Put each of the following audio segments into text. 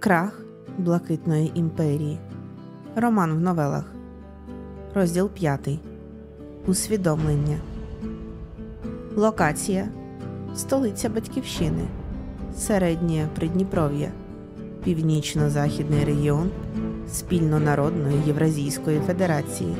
Крах Блакитної імперії. Роман в новелах. Розділ 5. Усвідомлення. Локація. Столиця Батьківщини. Середнє Придніпров'я. Північно-західний регіон Спільнонародної Євразійської Федерації.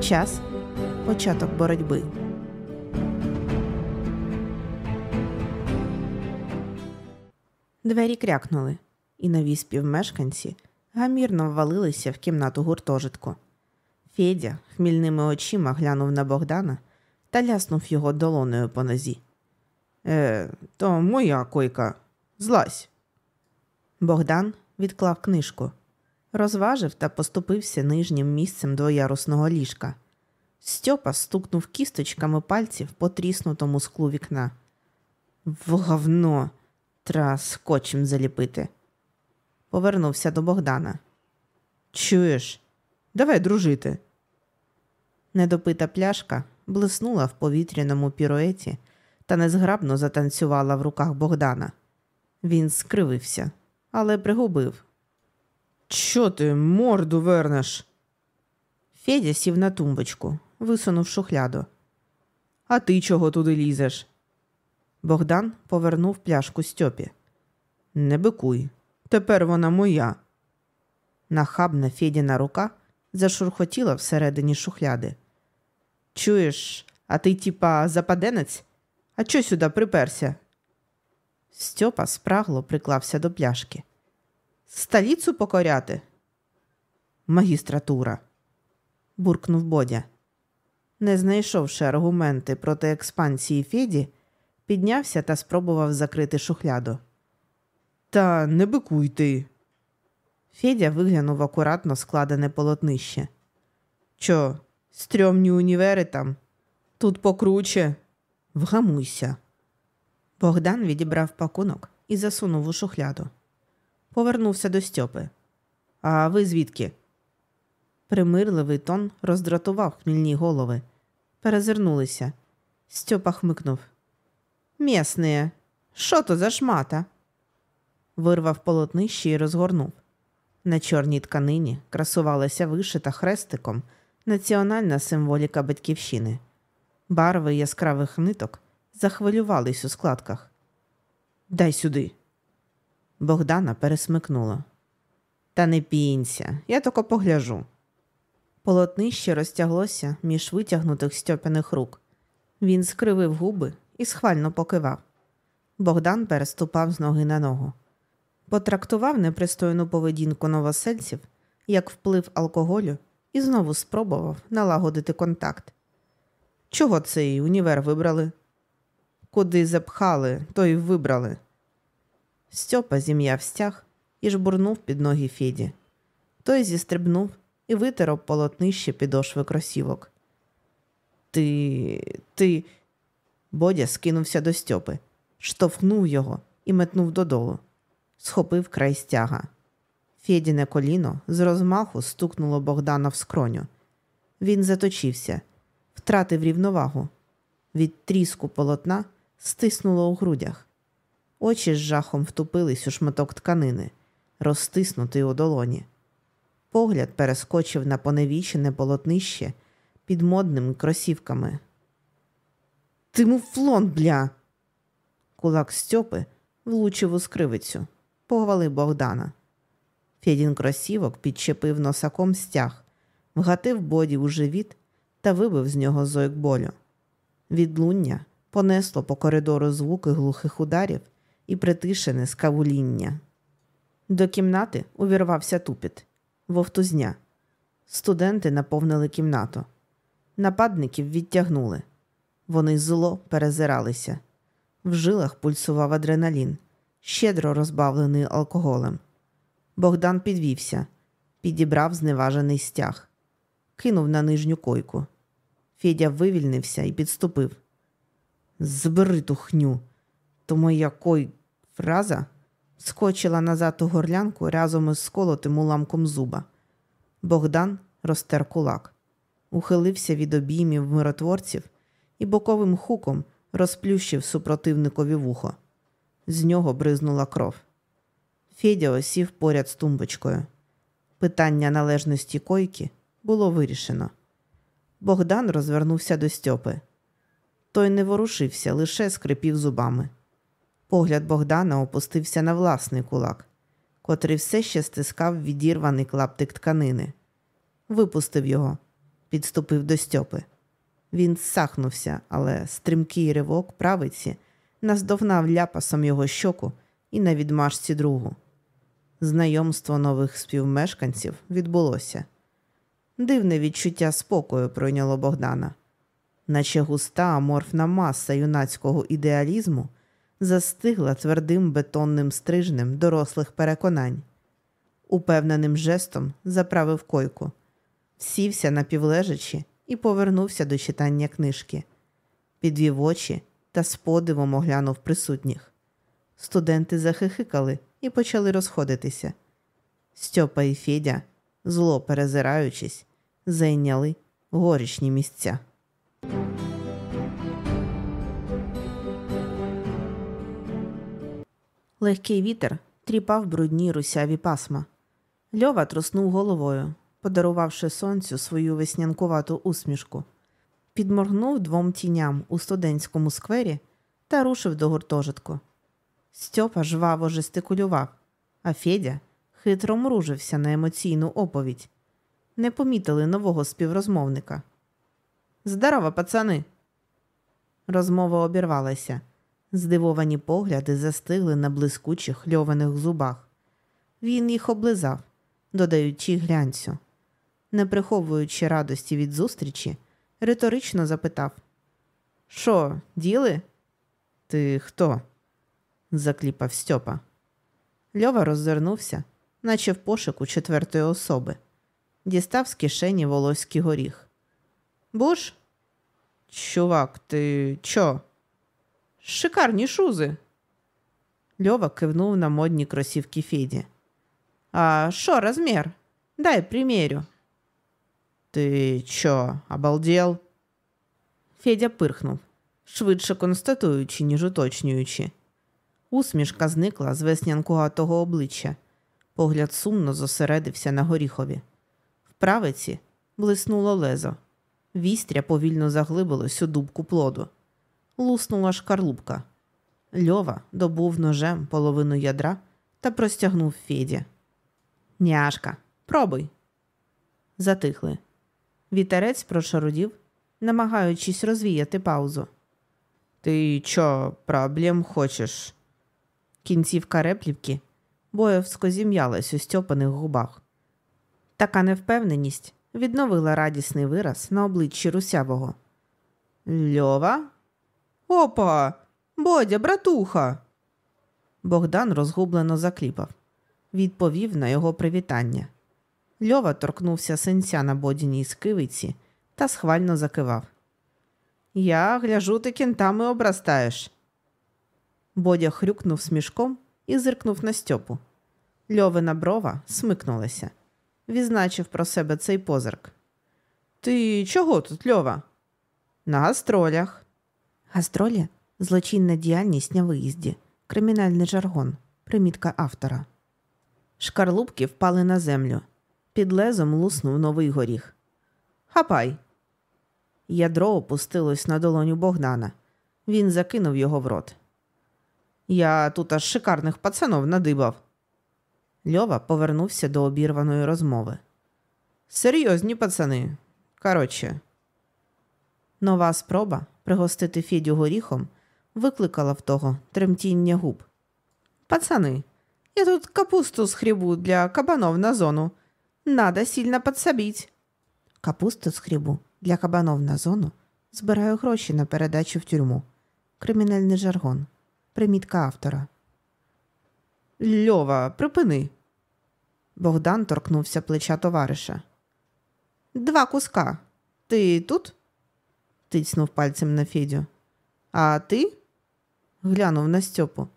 Час. Початок боротьби. Двері крякнули, і нові співмешканці гамірно ввалилися в кімнату гуртожитку. Федя хмільними очима глянув на Богдана та ляснув його долоною по нозі. Е, то моя койка. Злазь. Богдан відклав книжку, розважив та поступився нижнім місцем двоярусного ліжка. Стьопа стукнув кісточками пальців по тріснутому склу вікна. В говно! Тра скотчем заліпити. Повернувся до Богдана. Чуєш, давай дружити. Недопита пляшка блиснула в повітряному піруеті та незграбно затанцювала в руках Богдана. Він скривився, але пригубив. Чо ти морду вернеш? Федя сів на тумбочку, висунув шухляду. А ти чого туди лізеш? Богдан повернув пляшку Стьопі. Не бикуй, тепер вона моя. Нахабна Федіна рука зашурхотіла всередині шухляди. Чуєш, а ти, типа, западенець? А чо сюди приперся? Стьопа спрагло приклався до пляшки. Століцу покоряти? Магістратура, буркнув Бодя. Не знайшовши аргументи проти експансії Феді, піднявся та спробував закрити шухляду. Та не бикуй ти. Федя виглянув акуратно складене полотнище. Чо, стрьомні універи там? Тут покруче. Вгамуйся. Богдан відібрав пакунок і засунув у шухляду. Повернувся до Стьопи. А ви звідки? Примирливий тон роздратував хмільні голови. Перезирнулися. Стьопа хмикнув. Мєсне, що то за шмата? Вирвав полотнище і розгорнув. На чорній тканині красувалася вишита хрестиком національна символіка батьківщини. Барви яскравих ниток захвилювались у складках. Дай сюди. Богдана пересмикнула. Та не пінься, я тако погляжу. Полотнище розтяглося між витягнутих стьопяних рук. Він скривив губи і схвально покивав. Богдан переступав з ноги на ногу. Потрактував непристойну поведінку новосельців як вплив алкоголю і знову спробував налагодити контакт. Чого цей універ вибрали? Куди запхали, то й вибрали. Стьопа зім'яв стяг і жбурнув під ноги Феді. Той зістрибнув і витер об полотнище підошви кросівок. Ти. ти. Бодя скинувся до Стьопи, штовхнув його і метнув додолу, схопив край стяга. Федіне коліно з розмаху стукнуло Богдана в скроню. Він заточився, втратив рівновагу. Від тріску полотна стиснуло у грудях. Очі з жахом втупились у шматок тканини, розтиснутий у долоні. Погляд перескочив на поневічене полотнище під модними кросівками. Ти муфлон, бля. Кулак Стьопи влучив у скривицю, похвалив Богдана. Федін кросівок підчепив носаком стяг, вгатив боді у живіт та вибив з нього зойк болю. Відлуння понесло по коридору звуки глухих ударів і притишене скавуління. До кімнати увірвався тупіт, вовтузня. Студенти наповнили кімнату. Нападників відтягнули. Вони зло перезиралися. В жилах пульсував адреналін, щедро розбавлений алкоголем. Богдан підвівся, підібрав зневажений стяг, кинув на нижню койку. Федя вивільнився і підступив. Збери ту хню, то моя кой фраза скочила назад у горлянку разом із сколотим уламком зуба. Богдан розтер кулак, ухилився від обіймів миротворців і боковим хуком розплющив супротивникові вухо. З нього бризнула кров. Федя осів поряд з тумбочкою. Питання належності койки було вирішено. Богдан розвернувся до Стьопи. Той не ворушився, лише скрипів зубами. Погляд Богдана опустився на власний кулак, котрий все ще стискав відірваний клаптик тканини. Випустив його, підступив до Стьопи. Він сахнувся, але стрімкий ривок правиці наздогнав ляпасом його щоку і на відмашці другу. Знайомство нових співмешканців відбулося. Дивне відчуття спокою пройняло Богдана, наче густа аморфна маса юнацького ідеалізму застигла твердим бетонним стрижнем дорослих переконань. Упевненим жестом заправив койку, сівся напівлежачи і повернувся до читання книжки, підвів очі та з подивом оглянув присутніх. Студенти захихикали і почали розходитися. Стьопа і Федя, зло перезираючись, зайняли горішні місця. Легкий вітер тріпав брудні русяві пасма. Льова труснув головою, подарувавши сонцю свою веснянкувату усмішку, підморгнув двом тіням у студентському сквері та рушив до гуртожитку. Стьопа жваво жестикулював, а Федя хитро мружився на емоційну оповідь. Не помітили нового співрозмовника. Здорово, пацани. Розмова обірвалася. Здивовані погляди застигли на блискучих льованих зубах. Він їх облизав, додаючи глянцю. Не приховуючи радості від зустрічі, риторично запитав: Що, діли? Ти хто? закліпав Стьопа. Льова роззирнувся, наче в пошуку четвертої особи. Дістав з кишені волоський горіх. Буш? Чувак, ти чо? Шикарні шузи. Льова кивнув на модні кросівки Феді. А що розмір? Дай примірю. Ти чо, обалдел? Федя пирхнув, швидше констатуючи, ніж уточнюючи. Усмішка зникла з веснянкуватого обличчя. Погляд сумно зосередився на горіхові. В правиці блиснуло лезо. Вістря повільно заглибилось у дубку плоду. Луснула шкарлупка. Льова добув ножем половину ядра та простягнув Феді. Няшка, пробуй. Затихли. Вітерець прошарудів, намагаючись розвіяти паузу. Ти чо, проблем хочеш? Кінцівка реплівки боязко зім'ялась у стьопаних губах. Така невпевненість відновила радісний вираз на обличчі русявого. Льова? Опа, Бодя, братуха. Богдан розгублено закліпав, відповів на його привітання. Льова торкнувся синця на бодіній скивиці та схвально закивав. Я гляжу, ти кінтами обрастаєш. Бодя хрюкнув смішком і зиркнув на Стьопу. Льовина брова смикнулася, відзначив про себе цей позирк. Ти чого тут, Льова? На гастролях. Гастролі злочинна діяльність на виїзді, кримінальний жаргон, примітка автора. Шкарлупки впали на землю. Під лезом луснув новий горіх. Хапай. Ядро опустилось на долоню Богдана. Він закинув його в рот. Я тут аж шикарних пацанов надибав. Льова повернувся до обірваної розмови. Серйозні пацани. Коротше. Нова спроба пригостити Федю горіхом викликала в того тремтіння губ. Пацани, я тут капусту схрібу для кабанов на зону. Надо сильно подсобить. Капусту схрібу для кабанов на зону збираю гроші на передачу в тюрму. Кримінальний жаргон. Примітка автора. Льова, припини. Богдан торкнувся плеча товариша. Два куска. Ти тут? тицьнув пальцем на Федю. А ти? глянув на Стьопу.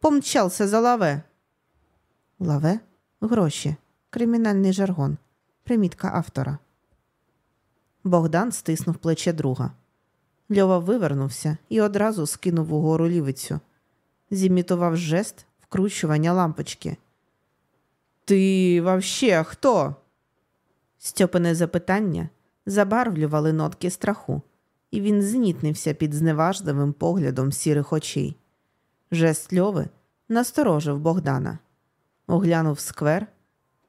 Помчався за лаве. Лаве? Гроші. Кримінальний жаргон. Примітка автора. Богдан стиснув плече друга. Льова вивернувся і одразу скинув угору лівицю. Зімітував жест вкручування лампочки. Ти вообще хто? Стьопине запитання забарвлювали нотки страху, і він знітнився під зневажливим поглядом сірих очей. Жест Льови насторожив Богдана, оглянув сквер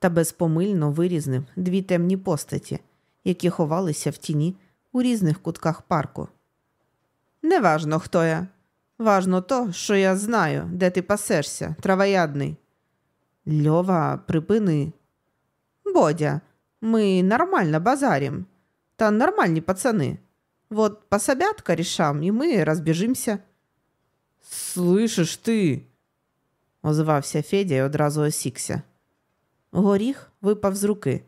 та безпомильно вирізнив дві темні постаті, які ховалися в тіні у різних кутках парку. Неважно, хто я. Важно то, що я знаю, де ти пасешся, травоядний. Льова, припини. Бодя, ми нормально базарим. Та нормальні пацани. Вот пособят корешам, і ми розбіжимся. Слышиш ти? озвався Федя і одразу осікся. Горіх випав з руки,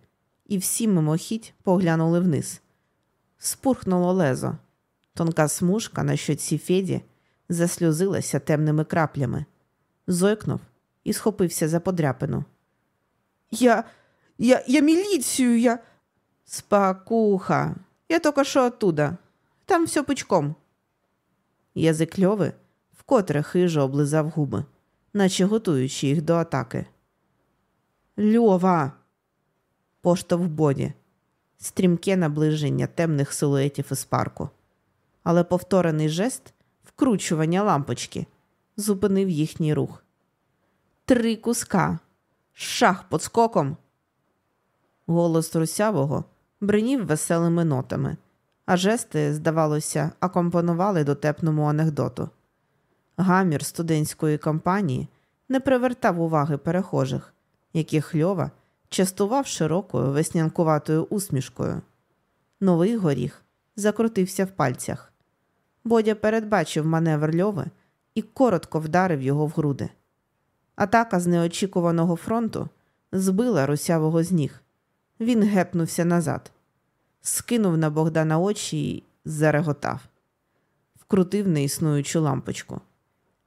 і всі мимохідь поглянули вниз. Спурхнуло лезо. Тонка смужка на щоці Феді засльозилася темними краплями. Зойкнув і схопився за подряпину. Я. я. я міліцію, я. Спакуха. Я тільки що оттуда. Там все пучком. Язик льови вкотре хижо облизав губи, наче готуючи їх до атаки. Льова. Поштовх боді. Стрімке наближення темних силуетів із парку. Але повторений жест вкручування лампочки зупинив їхній рух. Три куска. Шах под скоком. Голос русявого бринів веселими нотами, а жести, здавалося, акомпонували дотепному анекдоту. Гамір студентської компанії не привертав уваги перехожих, яких Льова частував широкою веснянкуватою усмішкою. Новий горіх закрутився в пальцях. Бодя передбачив маневр Льови і коротко вдарив його в груди. Атака з неочікуваного фронту збила русявого з ніг. Він гепнувся назад, скинув на Богдана очі і зареготав, вкрутив неіснуючу лампочку.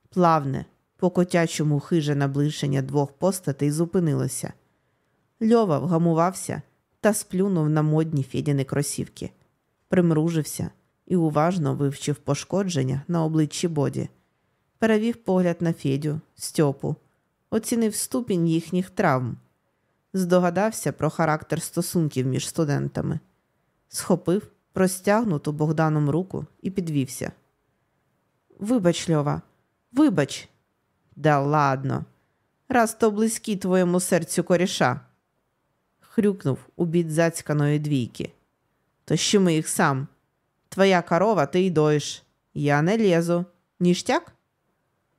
Плавне, по котячому хиже наближення двох постатей зупинилося. Льова вгамувався та сплюнув на модні федіни кросівки, примружився і уважно вивчив пошкодження на обличчі Боді, перевів погляд на Федю, Стьопу, оцінив ступінь їхніх травм, здогадався про характер стосунків між студентами, схопив простягнуту Богданом руку і підвівся. Вибач, Льова, вибач. Да ладно, раз то близькі твоєму серцю коріша. Хрюкнув у бід зацьканої двійки. То що ми їх сам? Твоя корова, ти й доїш. Я не лізу. Ніштяк?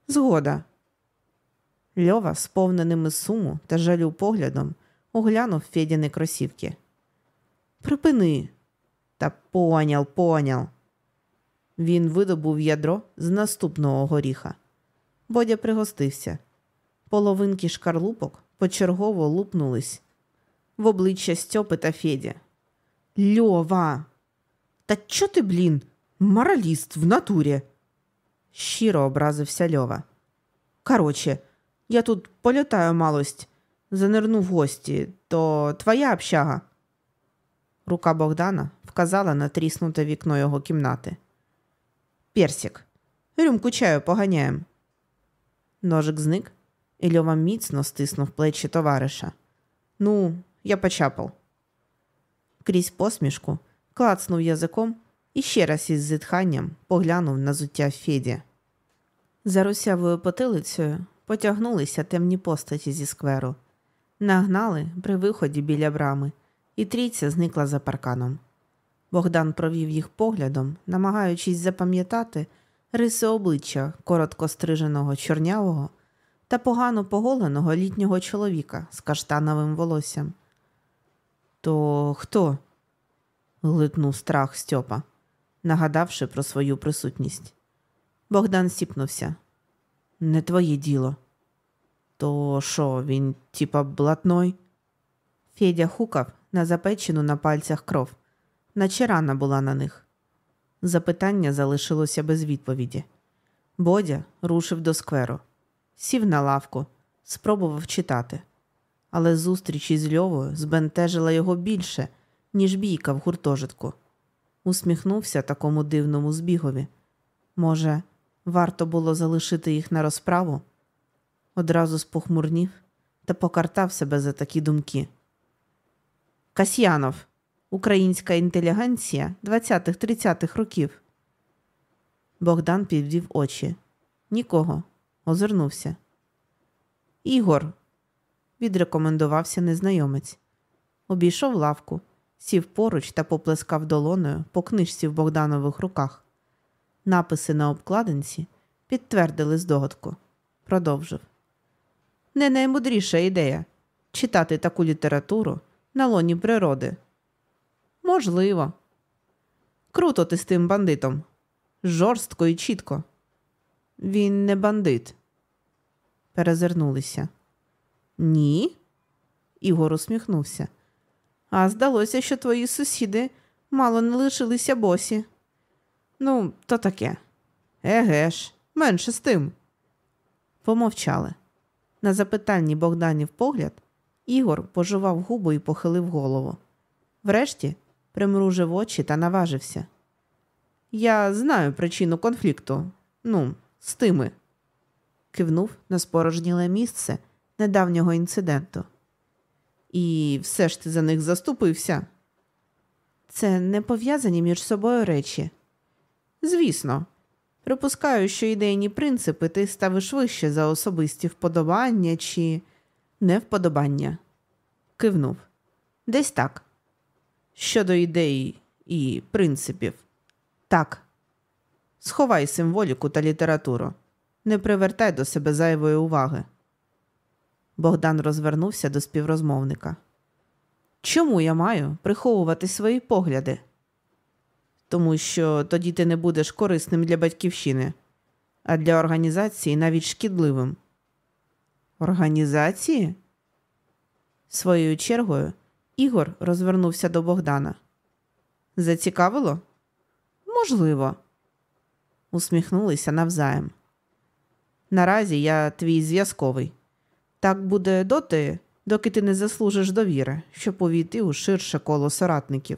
Згода. Льова, сповненими суму та жалю поглядом, оглянув Федіни кросівки. Припини. Та понял, понял. Він видобув ядро з наступного горіха. Бодя пригостився. Половинки шкарлупок почергово лупнулись в обличчя Стьопи та Феді. Льова! Та чо ти, блін, мораліст в натурі? Щиро образився Льова. Короче, я тут політаю малость, занирну в гості, то твоя общага. Рука Богдана вказала на тріснуте вікно його кімнати. Персик, рюмку чаю поганяєм. Ножик зник, і Льова міцно стиснув плечі товариша. Ну, я почапав. Крізь посмішку клацнув язиком і ще раз із зітханням поглянув на зуття Феді. За русявою потилицею потягнулися темні постаті зі скверу, нагнали при виході біля брами, і трійця зникла за парканом. Богдан провів їх поглядом, намагаючись запам'ятати риси обличчя коротко стриженого чорнявого та погано поголеного літнього чоловіка з каштановим волоссям. То хто? глитнув страх Стьопа, нагадавши про свою присутність. Богдан сіпнувся. Не твоє діло. То що, він, типа, блатной? Федя хукав на запечену на пальцях кров, наче рана була на них. Запитання залишилося без відповіді. Бодя рушив до скверу, сів на лавку, спробував читати, але зустріч із Льовою збентежила його більше, ніж бійка в гуртожитку. Усміхнувся такому дивному збігові. Може, варто було залишити їх на розправу? Одразу спохмурнів та покартав себе за такі думки. Касьянов, українська інтелігенція 20-30-х років. Богдан підвів очі. Нікого. Озирнувся. Ігор, відрекомендувався незнайомець. Обійшов лавку, сів поруч та поплескав долоною по книжці в Богданових руках. Написи на обкладинці підтвердили здогадку. Продовжив. Не наймудріша ідея читати таку літературу на лоні природи. Можливо. Круто ти з тим бандитом. Жорстко і чітко. Він не бандит. Перезирнулися. Ні. Ігор усміхнувся. А здалося, що твої сусіди мало не лишилися босі. Ну, то таке. Еге ж, менше з тим. Помовчали. На запитанні Богданів погляд Ігор пожував губу і похилив голову. Врешті примружив очі та наважився. Я знаю причину конфлікту. Ну, з тими. Кивнув на спорожніле місце недавнього інциденту. І все ж ти за них заступився. Це не пов'язані між собою речі. Звісно, припускаю, що ідейні принципи ти ставиш вище за особисті вподобання чи невподобання. Кивнув. Десь так. Щодо ідей і принципів. Так. Сховай символіку та літературу. Не привертай до себе зайвої уваги. Богдан розвернувся до співрозмовника. Чому я маю приховувати свої погляди? Тому що тоді ти не будеш корисним для батьківщини, а для організації навіть шкідливим. Організації? Своєю чергою Ігор розвернувся до Богдана. Зацікавило? Можливо. Усміхнулися навзаєм. Наразі я твій зв'язковий. Так буде доти, доки ти не заслужиш довіри, щоб увійти у ширше коло соратників.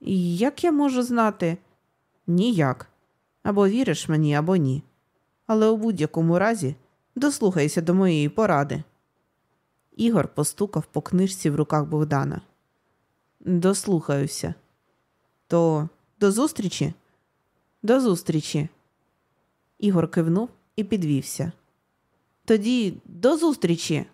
І як я можу знати? Ніяк. Або віриш мені, або ні. Але у будь-якому разі дослухайся до моєї поради. Ігор постукав по книжці в руках Богдана. Дослухаюся. То до зустрічі? До зустрічі. Ігор кивнув і підвівся. Тоді до зустрічі.